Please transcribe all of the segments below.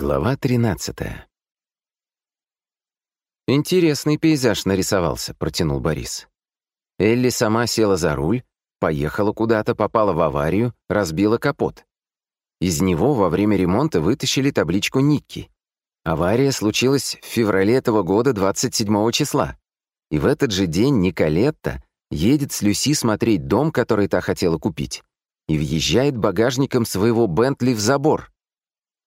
Глава 13 «Интересный пейзаж нарисовался», — протянул Борис. Элли сама села за руль, поехала куда-то, попала в аварию, разбила капот. Из него во время ремонта вытащили табличку Никки. Авария случилась в феврале этого года 27 числа. И в этот же день Николетта едет с Люси смотреть дом, который та хотела купить, и въезжает багажником своего Бентли в забор.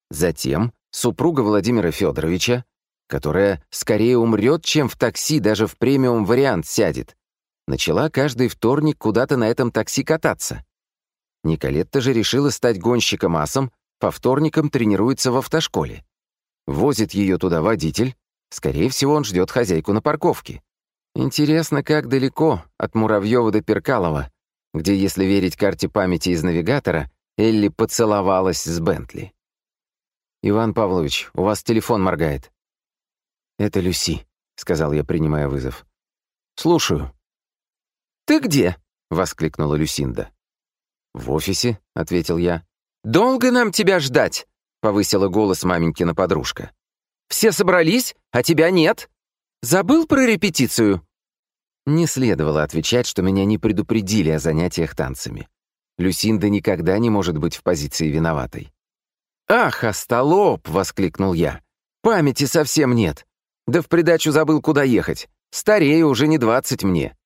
Затем супруга Владимира Федоровича, которая скорее умрет, чем в такси даже в премиум-вариант сядет, начала каждый вторник куда-то на этом такси кататься. Николетта же решила стать гонщиком асом, по вторникам тренируется в автошколе. Возит ее туда водитель, скорее всего, он ждет хозяйку на парковке. Интересно, как далеко от Муравьева до Перкалова, где, если верить карте памяти из навигатора, Элли поцеловалась с Бентли. «Иван Павлович, у вас телефон моргает». «Это Люси», — сказал я, принимая вызов. «Слушаю». «Ты где?» — воскликнула Люсинда. «В офисе», — ответил я. «Долго нам тебя ждать?» — повысила голос маменькина подружка. «Все собрались, а тебя нет. Забыл про репетицию?» Не следовало отвечать, что меня не предупредили о занятиях танцами. Люсинда никогда не может быть в позиции виноватой. «Ах, остолоп!» — воскликнул я. «Памяти совсем нет. Да в придачу забыл, куда ехать. Старею уже не двадцать мне».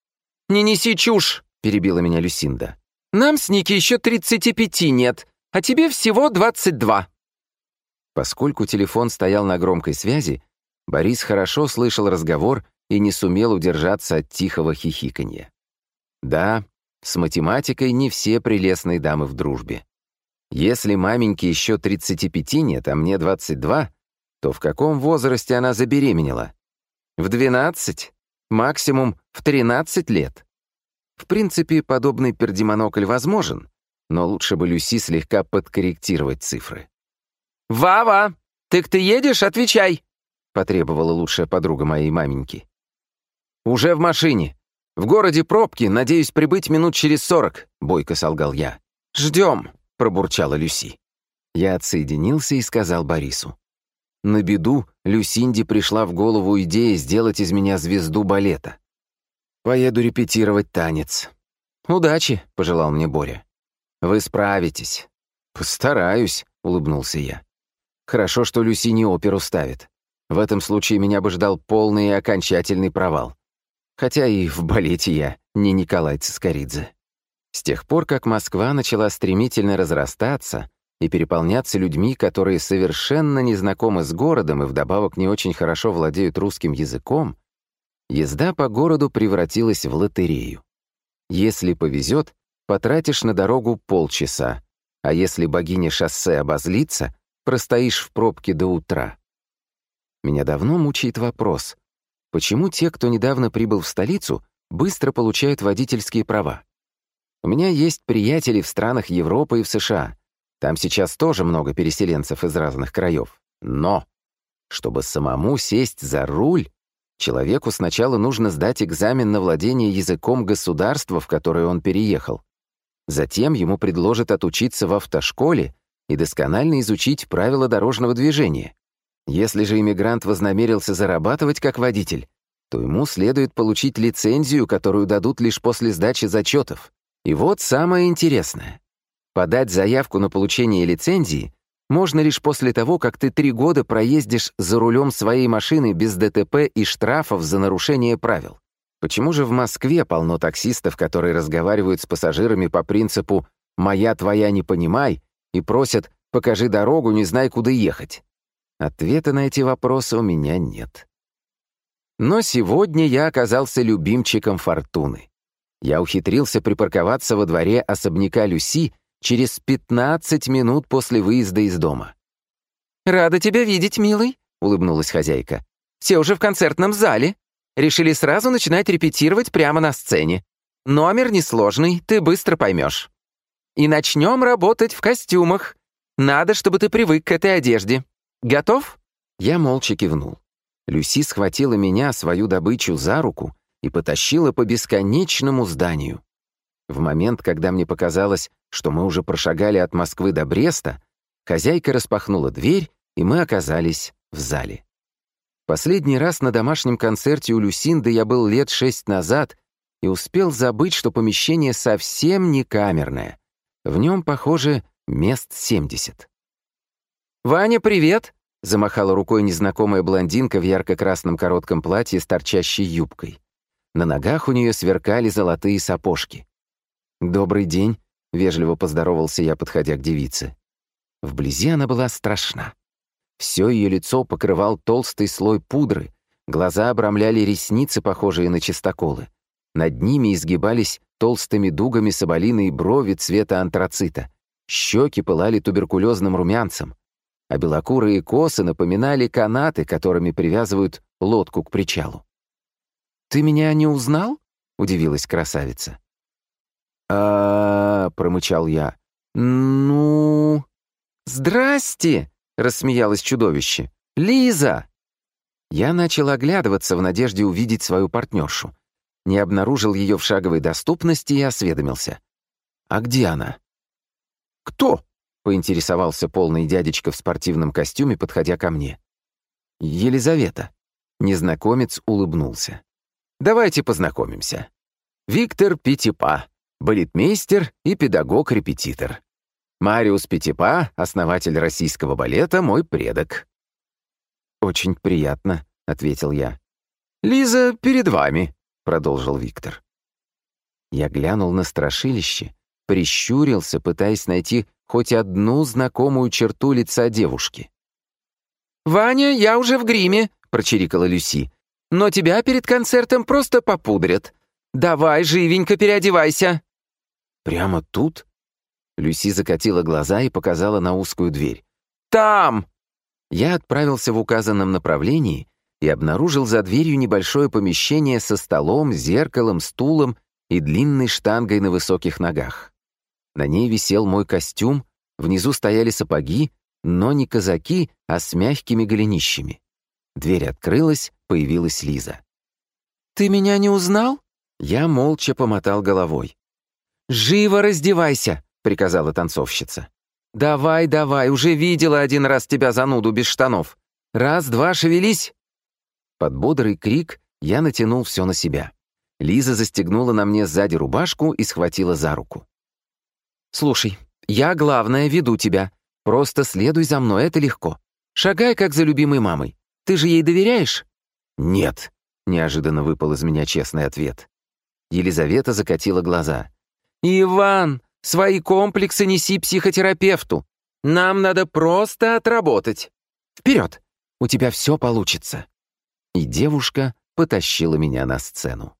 «Не неси чушь!» — перебила меня Люсинда. «Нам с Ники еще тридцати пяти нет, а тебе всего двадцать два». Поскольку телефон стоял на громкой связи, Борис хорошо слышал разговор и не сумел удержаться от тихого хихиканья. Да, с математикой не все прелестные дамы в дружбе. Если маменьке еще 35 нет, а мне 22, то в каком возрасте она забеременела? В 12? Максимум в 13 лет. В принципе, подобный пердемонокль возможен, но лучше бы Люси слегка подкорректировать цифры. «Вава, ты-к ты едешь? Отвечай!» — потребовала лучшая подруга моей маменьки. «Уже в машине. В городе пробки, надеюсь прибыть минут через сорок», — бойко солгал я. «Ждем», — пробурчала Люси. Я отсоединился и сказал Борису. На беду Люсинде пришла в голову идея сделать из меня звезду балета. Поеду репетировать танец. «Удачи», — пожелал мне Боря. «Вы справитесь». «Постараюсь», — улыбнулся я. «Хорошо, что Люси не оперу ставит. В этом случае меня бы ждал полный и окончательный провал. Хотя и в балете я не Николай Цискоридзе». С тех пор, как Москва начала стремительно разрастаться и переполняться людьми, которые совершенно не знакомы с городом и вдобавок не очень хорошо владеют русским языком, езда по городу превратилась в лотерею. Если повезет, потратишь на дорогу полчаса, а если богиня шоссе обозлится, простоишь в пробке до утра. Меня давно мучает вопрос, почему те, кто недавно прибыл в столицу, быстро получают водительские права? У меня есть приятели в странах Европы и в США. Там сейчас тоже много переселенцев из разных краев. Но, чтобы самому сесть за руль, человеку сначала нужно сдать экзамен на владение языком государства, в которое он переехал. Затем ему предложат отучиться в автошколе и досконально изучить правила дорожного движения. Если же иммигрант вознамерился зарабатывать как водитель, то ему следует получить лицензию, которую дадут лишь после сдачи зачетов. И вот самое интересное. Подать заявку на получение лицензии можно лишь после того, как ты три года проездишь за рулем своей машины без ДТП и штрафов за нарушение правил. Почему же в Москве полно таксистов, которые разговаривают с пассажирами по принципу «моя твоя не понимай» и просят «покажи дорогу, не знай, куда ехать»? Ответа на эти вопросы у меня нет. Но сегодня я оказался любимчиком фортуны я ухитрился припарковаться во дворе особняка Люси через 15 минут после выезда из дома. «Рада тебя видеть, милый», — улыбнулась хозяйка. «Все уже в концертном зале. Решили сразу начинать репетировать прямо на сцене. Номер несложный, ты быстро поймешь. И начнем работать в костюмах. Надо, чтобы ты привык к этой одежде. Готов?» Я молча кивнул. Люси схватила меня, свою добычу, за руку и потащила по бесконечному зданию. В момент, когда мне показалось, что мы уже прошагали от Москвы до Бреста, хозяйка распахнула дверь и мы оказались в зале. Последний раз на домашнем концерте у Люсинды я был лет шесть назад и успел забыть, что помещение совсем не камерное. В нем, похоже, мест семьдесят. «Ваня, привет!» — замахала рукой незнакомая блондинка в ярко-красном коротком платье с торчащей юбкой. На ногах у нее сверкали золотые сапожки. «Добрый день», — вежливо поздоровался я, подходя к девице. Вблизи она была страшна. Все ее лицо покрывал толстый слой пудры, глаза обрамляли ресницы, похожие на чистоколы. Над ними изгибались толстыми дугами соболиные брови цвета антрацита. Щеки пылали туберкулезным румянцем, а белокурые косы напоминали канаты, которыми привязывают лодку к причалу. «Ты меня не узнал?» — удивилась красавица. а промычал я. «Ну...» «Здрасте!» — рассмеялось чудовище. «Лиза!» Я начал оглядываться в надежде увидеть свою партнершу. Не обнаружил ее в шаговой доступности и осведомился. «А где она?» «Кто?» — поинтересовался полный дядечка в спортивном костюме, подходя ко мне. «Елизавета». Незнакомец улыбнулся. «Давайте познакомимся. Виктор Пятипа, балетмейстер и педагог-репетитор. Мариус Пятипа, основатель российского балета, мой предок». «Очень приятно», — ответил я. «Лиза перед вами», — продолжил Виктор. Я глянул на страшилище, прищурился, пытаясь найти хоть одну знакомую черту лица девушки. «Ваня, я уже в гриме», — прочирикала Люси. «Но тебя перед концертом просто попудрят. Давай, живенько переодевайся». «Прямо тут?» Люси закатила глаза и показала на узкую дверь. «Там!» Я отправился в указанном направлении и обнаружил за дверью небольшое помещение со столом, зеркалом, стулом и длинной штангой на высоких ногах. На ней висел мой костюм, внизу стояли сапоги, но не казаки, а с мягкими голенищами. Дверь открылась, появилась Лиза. «Ты меня не узнал?» Я молча помотал головой. «Живо раздевайся!» приказала танцовщица. «Давай, давай, уже видела один раз тебя зануду без штанов. Раз, два, шевелись!» Под бодрый крик я натянул все на себя. Лиза застегнула на мне сзади рубашку и схватила за руку. «Слушай, я, главное, веду тебя. Просто следуй за мной, это легко. Шагай, как за любимой мамой. Ты же ей доверяешь?» «Нет», — неожиданно выпал из меня честный ответ. Елизавета закатила глаза. «Иван, Свои комплексы неси психотерапевту. Нам надо просто отработать. Вперед! У тебя все получится!» И девушка потащила меня на сцену.